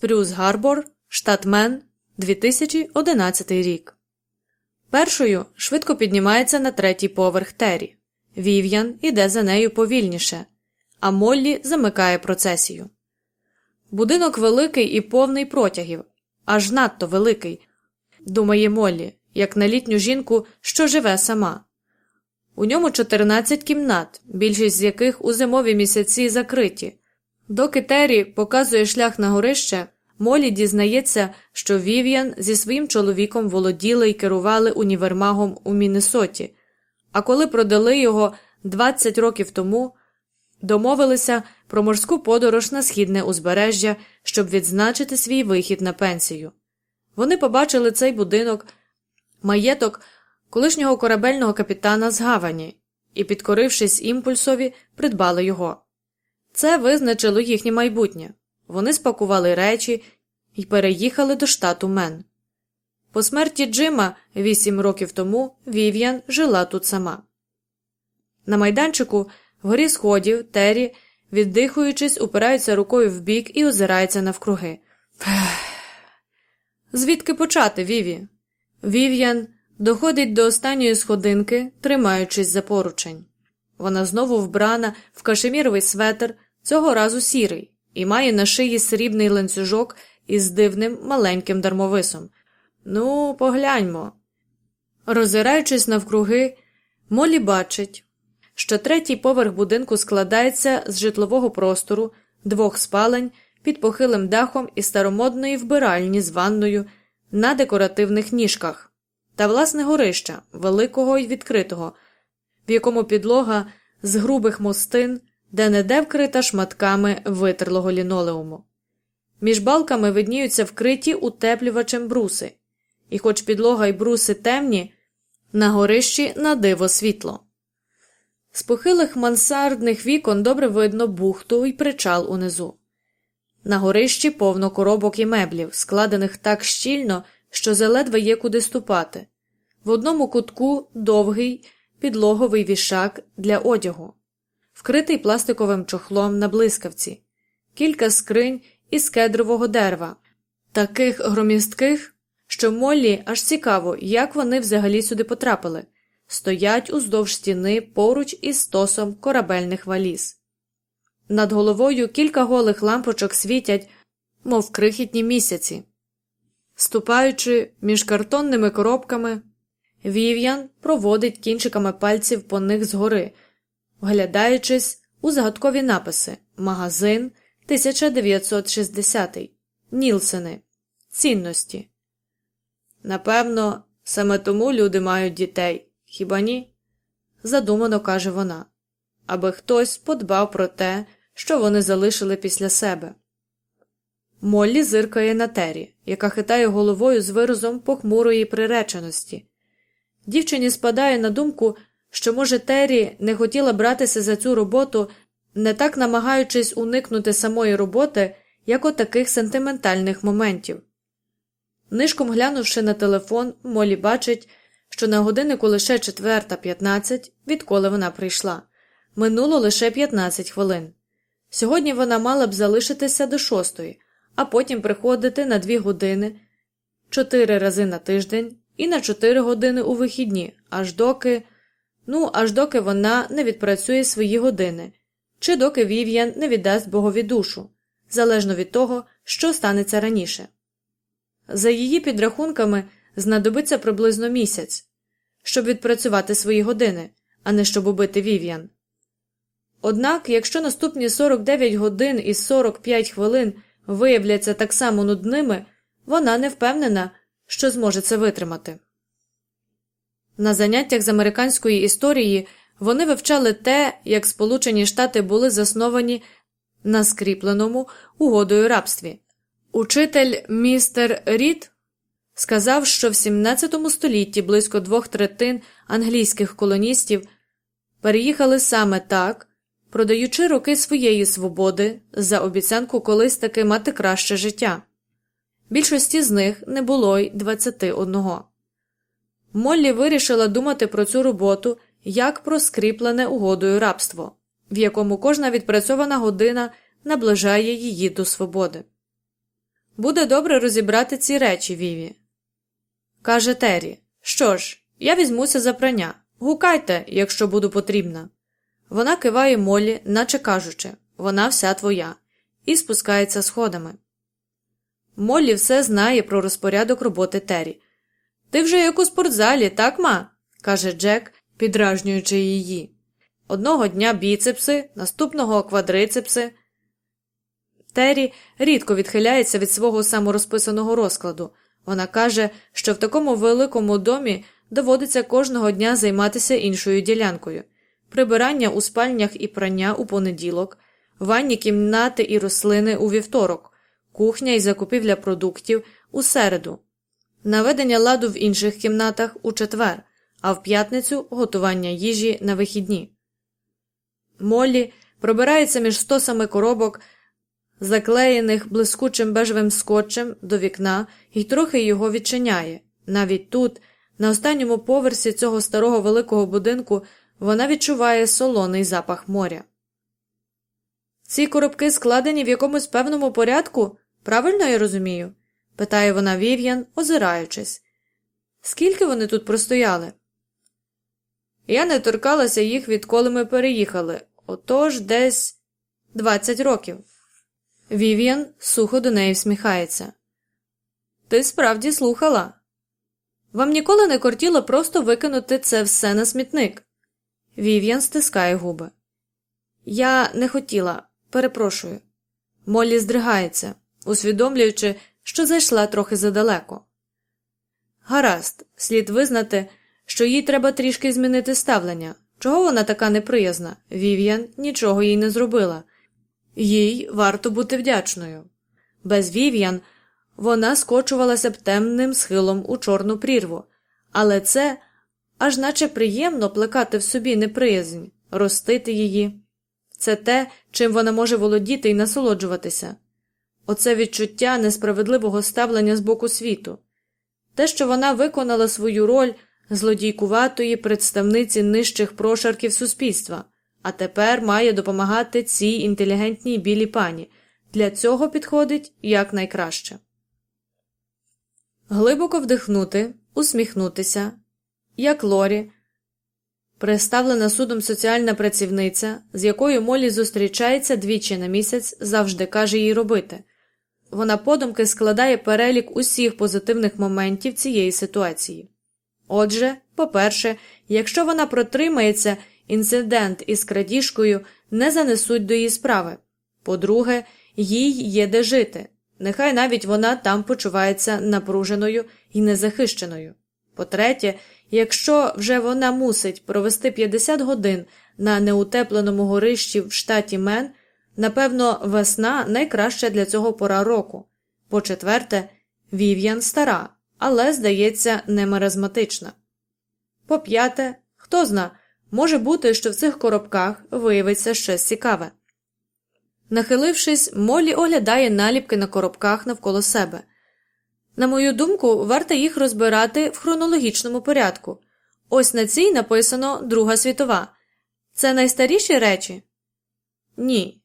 Спрюс Гарбор, штат Мен, 2011 рік. Першою швидко піднімається на третій поверх Террі. Вів'ян іде за нею повільніше, а Моллі замикає процесію. Будинок великий і повний протягів, аж надто великий, думає Моллі, як на літню жінку, що живе сама. У ньому 14 кімнат, більшість з яких у зимові місяці закриті. Доки Террі показує шлях на горище, Молі дізнається, що Вів'ян зі своїм чоловіком володіли і керували універмагом у Міннесоті, а коли продали його 20 років тому, домовилися про морську подорож на східне узбережжя, щоб відзначити свій вихід на пенсію. Вони побачили цей будинок, маєток колишнього корабельного капітана з Гавані і, підкорившись імпульсові, придбали його. Це визначило їхнє майбутнє. Вони спакували речі і переїхали до штату Мен. По смерті Джима вісім років тому Вів'ян жила тут сама. На майданчику вгорі сходів Террі, віддихуючись, упирається рукою в бік і озирається навкруги. Звідки почати, Віві? Вів'ян доходить до останньої сходинки, тримаючись за поручень. Вона знову вбрана в кашеміровий светр, цього разу сірий, і має на шиї срібний ланцюжок із дивним маленьким дармовисом. Ну, погляньмо. Розираючись навкруги, Молі бачить, що третій поверх будинку складається з житлового простору, двох спалень під похилим дахом і старомодної вбиральні з ванною на декоративних ніжках, та власне горища, великого і відкритого, в якому підлога з грубих мостин, де неде вкрита шматками витерлого лінолеуму. Між балками видніються вкриті утеплювачем бруси, і, хоч підлога й бруси темні, на горищі на диво світло. З похилих мансардних вікон добре видно бухту і причал унизу. На горищі повно коробок і меблів, складених так щільно, що заледве є куди ступати. В одному кутку довгий підлоговий вішак для одягу, вкритий пластиковим чохлом на блискавці, кілька скринь із кедрового дерева, таких громістких, що Моллі аж цікаво, як вони взагалі сюди потрапили, стоять уздовж стіни поруч із стосом корабельних валіз. Над головою кілька голих лампочок світять, мов крихітні місяці. Ступаючи між картонними коробками, Вів'ян проводить кінчиками пальців по них згори, вглядаючись у загадкові написи Магазин 1960 Нілсени. Цінності. Напевно, саме тому люди мають дітей, хіба ні? задумано каже вона, аби хтось подбав про те, що вони залишили після себе. Моллі зиркає на тері, яка хитає головою з виразом похмурої приреченості. Дівчині спадає на думку, що, може, Террі не хотіла братися за цю роботу, не так намагаючись уникнути самої роботи, як от таких сентиментальних моментів. Нишком глянувши на телефон, Молі бачить, що на годиннику лише четверта п'ятнадцять, відколи вона прийшла. Минуло лише 15 хвилин. Сьогодні вона мала б залишитися до шостої, а потім приходити на дві години чотири рази на тиждень і на чотири години у вихідні, аж доки, ну, аж доки вона не відпрацює свої години, чи доки Вів'ян не віддасть Богові душу, залежно від того, що станеться раніше. За її підрахунками знадобиться приблизно місяць, щоб відпрацювати свої години, а не щоб убити Вів'ян. Однак, якщо наступні 49 годин і 45 хвилин виявляться так само нудними, вона не впевнена, що зможе це витримати. На заняттях з американської історії вони вивчали те, як Сполучені Штати були засновані на скріпленому угодою рабстві. Учитель містер Рід сказав, що в 17 столітті близько двох третин англійських колоністів переїхали саме так, продаючи роки своєї свободи за обіцянку колись таки мати краще життя. Більшості з них не було й 21. Моллі вирішила думати про цю роботу як про скріплене угодою рабство, в якому кожна відпрацьована година наближає її до свободи. Буде добре розібрати ці речі, Віві. Каже Террі. Що ж, я візьмуся за прання. Гукайте, якщо буду потрібна. Вона киває Молі, наче кажучи, вона вся твоя, і спускається сходами. Моллі все знає про розпорядок роботи Террі. Ти вже як у спортзалі, так, ма? каже Джек, підражнюючи її. Одного дня біцепси, наступного квадрицепси. Террі рідко відхиляється від свого саморозписаного розкладу. Вона каже, що в такому великому домі доводиться кожного дня займатися іншою ділянкою прибирання у спальнях і прання у понеділок, ванні кімнати і рослини у вівторок, кухня і закупівля продуктів у середу, наведення ладу в інших кімнатах у четвер, а в п'ятницю готування їжі на вихідні. Моллі пробирається між стосами коробок, заклеєних блискучим бежевим скотчем до вікна і трохи його відчиняє. Навіть тут, на останньому поверсі цього старого великого будинку, вона відчуває солоний запах моря. Ці коробки складені в якомусь певному порядку, правильно я розумію? питає вона Вів'ян, озираючись. Скільки вони тут простояли? Я не торкалася їх, відколи ми переїхали, отож десь двадцять років. Вів'ян сухо до неї всміхається. Ти справді слухала? Вам ніколи не кортіло просто викинути це все на смітник? Вів'ян стискає губи. Я не хотіла, перепрошую. Моллі здригається, усвідомлюючи, що зайшла трохи задалеко. Гаразд, слід визнати, що їй треба трішки змінити ставлення. Чого вона така неприязна? Вів'ян нічого їй не зробила. Їй варто бути вдячною. Без Вів'ян вона скочувалася б темним схилом у чорну прірву, але це аж наче приємно плекати в собі неприязнь, ростити її. Це те, чим вона може володіти і насолоджуватися. Оце відчуття несправедливого ставлення з боку світу, те, що вона виконала свою роль злодійкуватої представниці нижчих прошарків суспільства, а тепер має допомагати цій інтелігентній білій пані. Для цього підходить якнайкраще. Глибоко вдихнути, усміхнутися, як Лорі, представлена судом соціальна працівниця, з якою Молі зустрічається двічі на місяць, завжди каже їй робити. Вона подумки складає перелік усіх позитивних моментів цієї ситуації. Отже, по-перше, якщо вона протримається, інцидент із крадіжкою не занесуть до її справи. По-друге, їй є де жити. Нехай навіть вона там почувається напруженою і незахищеною. По-третє, якщо вже вона мусить провести 50 годин на неутепленому горищі в штаті Мен, напевно, весна найкраща для цього пора року. По четверте, Вів'ян стара, але, здається, не маразматична. По п'яте, хто зна, може бути, що в цих коробках виявиться щось цікаве. Нахилившись, Молі оглядає наліпки на коробках навколо себе. На мою думку, варто їх розбирати в хронологічному порядку. Ось на цій написано Друга світова. Це найстаріші речі? Ні.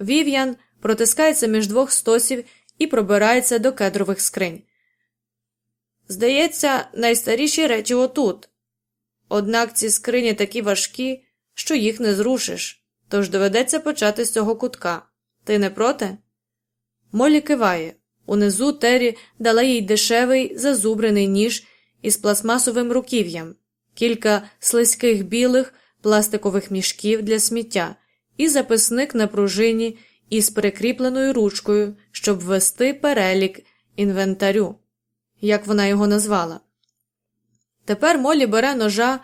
Вів'ян протискається між двох стосів і пробирається до кедрових скринь. Здається, найстаріші речі отут. Однак ці скрині такі важкі, що їх не зрушиш, тож доведеться почати з цього кутка. Ти не проти? Молі киває. Унизу Террі дала їй дешевий зазубрений ніж із пластмасовим руків'ям, кілька слизьких білих пластикових мішків для сміття і записник на пружині із прикріпленою ручкою, щоб ввести перелік інвентарю, як вона його назвала. Тепер Молі бере ножа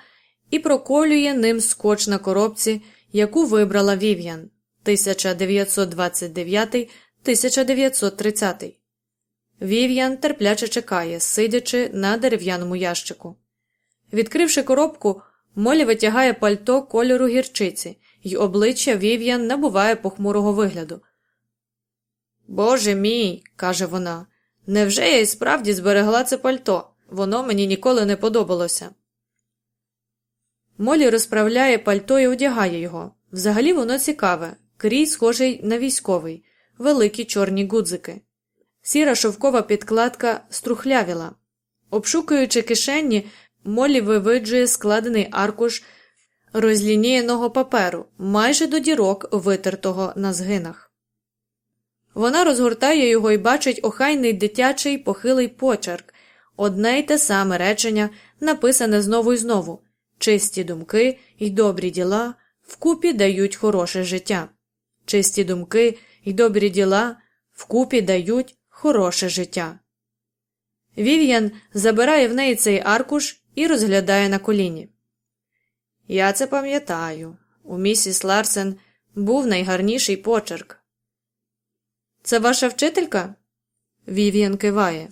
і проколює ним скотч на коробці, яку вибрала Вів'ян 1929 1930 Вів'ян терпляче чекає, сидячи на дерев'яному ящику. Відкривши коробку, Молі витягає пальто кольору гірчиці, й обличчя Вів'ян набуває похмурого вигляду. Боже мій, каже вона, невже я і справді зберегла це пальто? Воно мені ніколи не подобалося. Молі розправляє пальто і одягає його. Взагалі воно цікаве, крій схожий на військовий, великі чорні гудзики. Сіра шовкова підкладка струхлявіла. Обшукуючи кишені, Молі вивиджує складений аркуш розлінієного паперу, майже до дірок, витертого на згинах. Вона розгортає його і бачить охайний дитячий похилий почерк, одне й те саме речення, написане знову і знову чисті думки й добрі діла вкупі дають хороше життя. Чисті думки й добрі діла вкупі дають хороше життя. Вів'ян забирає в неї цей аркуш і розглядає на коліні. Я це пам'ятаю. У місіс Ларсен був найгарніший почерк. Це ваша вчителька? Вів'ян киває.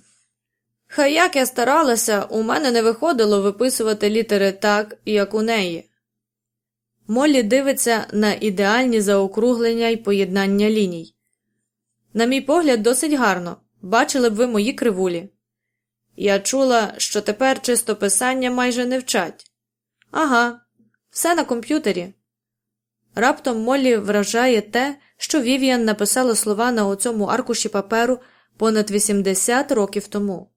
Хай як я старалася, у мене не виходило виписувати літери так, як у неї. Моллі дивиться на ідеальні заокруглення й поєднання ліній. На мій погляд, досить гарно. Бачили б ви мої кривулі. Я чула, що тепер чистописання майже не вчать. Ага, все на комп'ютері. Раптом Моллі вражає те, що Вів'ян написала слова на оцьому аркуші паперу понад 80 років тому.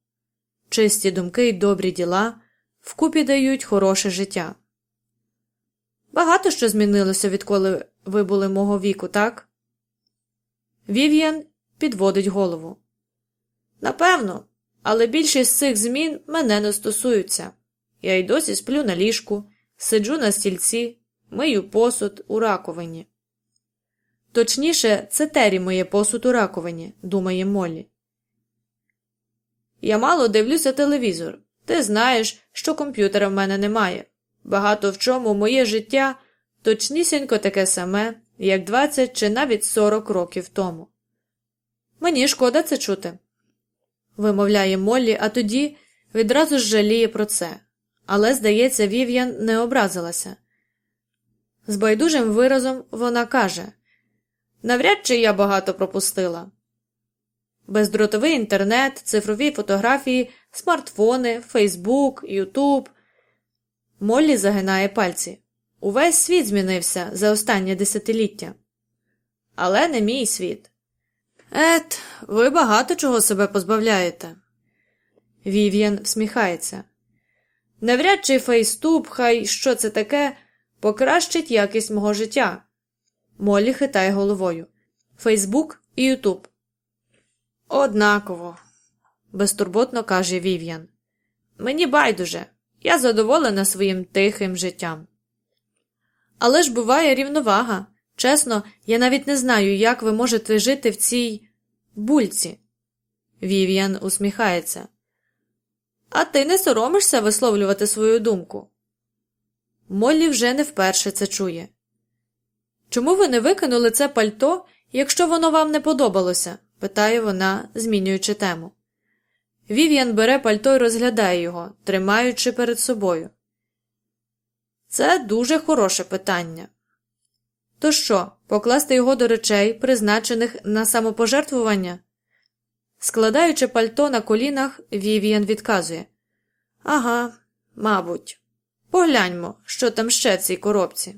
Чисті думки й добрі діла вкупі дають хороше життя. Багато що змінилося, відколи ви були мого віку, так? Вів'ян підводить голову. Напевно, але більшість цих змін мене не стосуються. Я й досі сплю на ліжку, сиджу на стільці, мию посуд у раковині. Точніше, це Тері моє посуд у раковині, думає Моллі. Я мало дивлюся телевізор. Ти знаєш, що комп'ютера в мене немає. Багато в чому моє життя точнісінько таке саме, як 20 чи навіть 40 років тому. Мені шкода це чути, вимовляє Моллі, а тоді відразу ж жаліє про це. Але, здається, Вів'ян не образилася. З байдужим виразом вона каже Навряд чи я багато пропустила. Бездротовий інтернет, цифрові фотографії, смартфони, Фейсбук, Ютуб. Моллі загинає пальці. Увесь світ змінився за останнє десятиліття. Але не мій світ. Ет, ви багато чого себе позбавляєте. Вів'ян всміхається. Навряд чи Фейстуб, хай що це таке, покращить якість мого життя. Моллі хитає головою. Фейсбук і Ютуб. Однаково, безтурботно каже Вів'ян. Мені байдуже, я задоволена своїм тихим життям. Але ж буває рівновага. Чесно, я навіть не знаю, як ви можете жити в цій бульці. Вів'ян усміхається. А ти не соромишся висловлювати свою думку? Моллі вже не вперше це чує. Чому ви не викинули це пальто, якщо воно вам не подобалося? питає вона, змінюючи тему. Вів'ян бере пальто і розглядає його, тримаючи перед собою. Це дуже хороше питання. То що, покласти його до речей, призначених на самопожертвування? Складаючи пальто на колінах, Вів'ян відказує Ага, мабуть. Погляньмо, що там ще в цій коробці.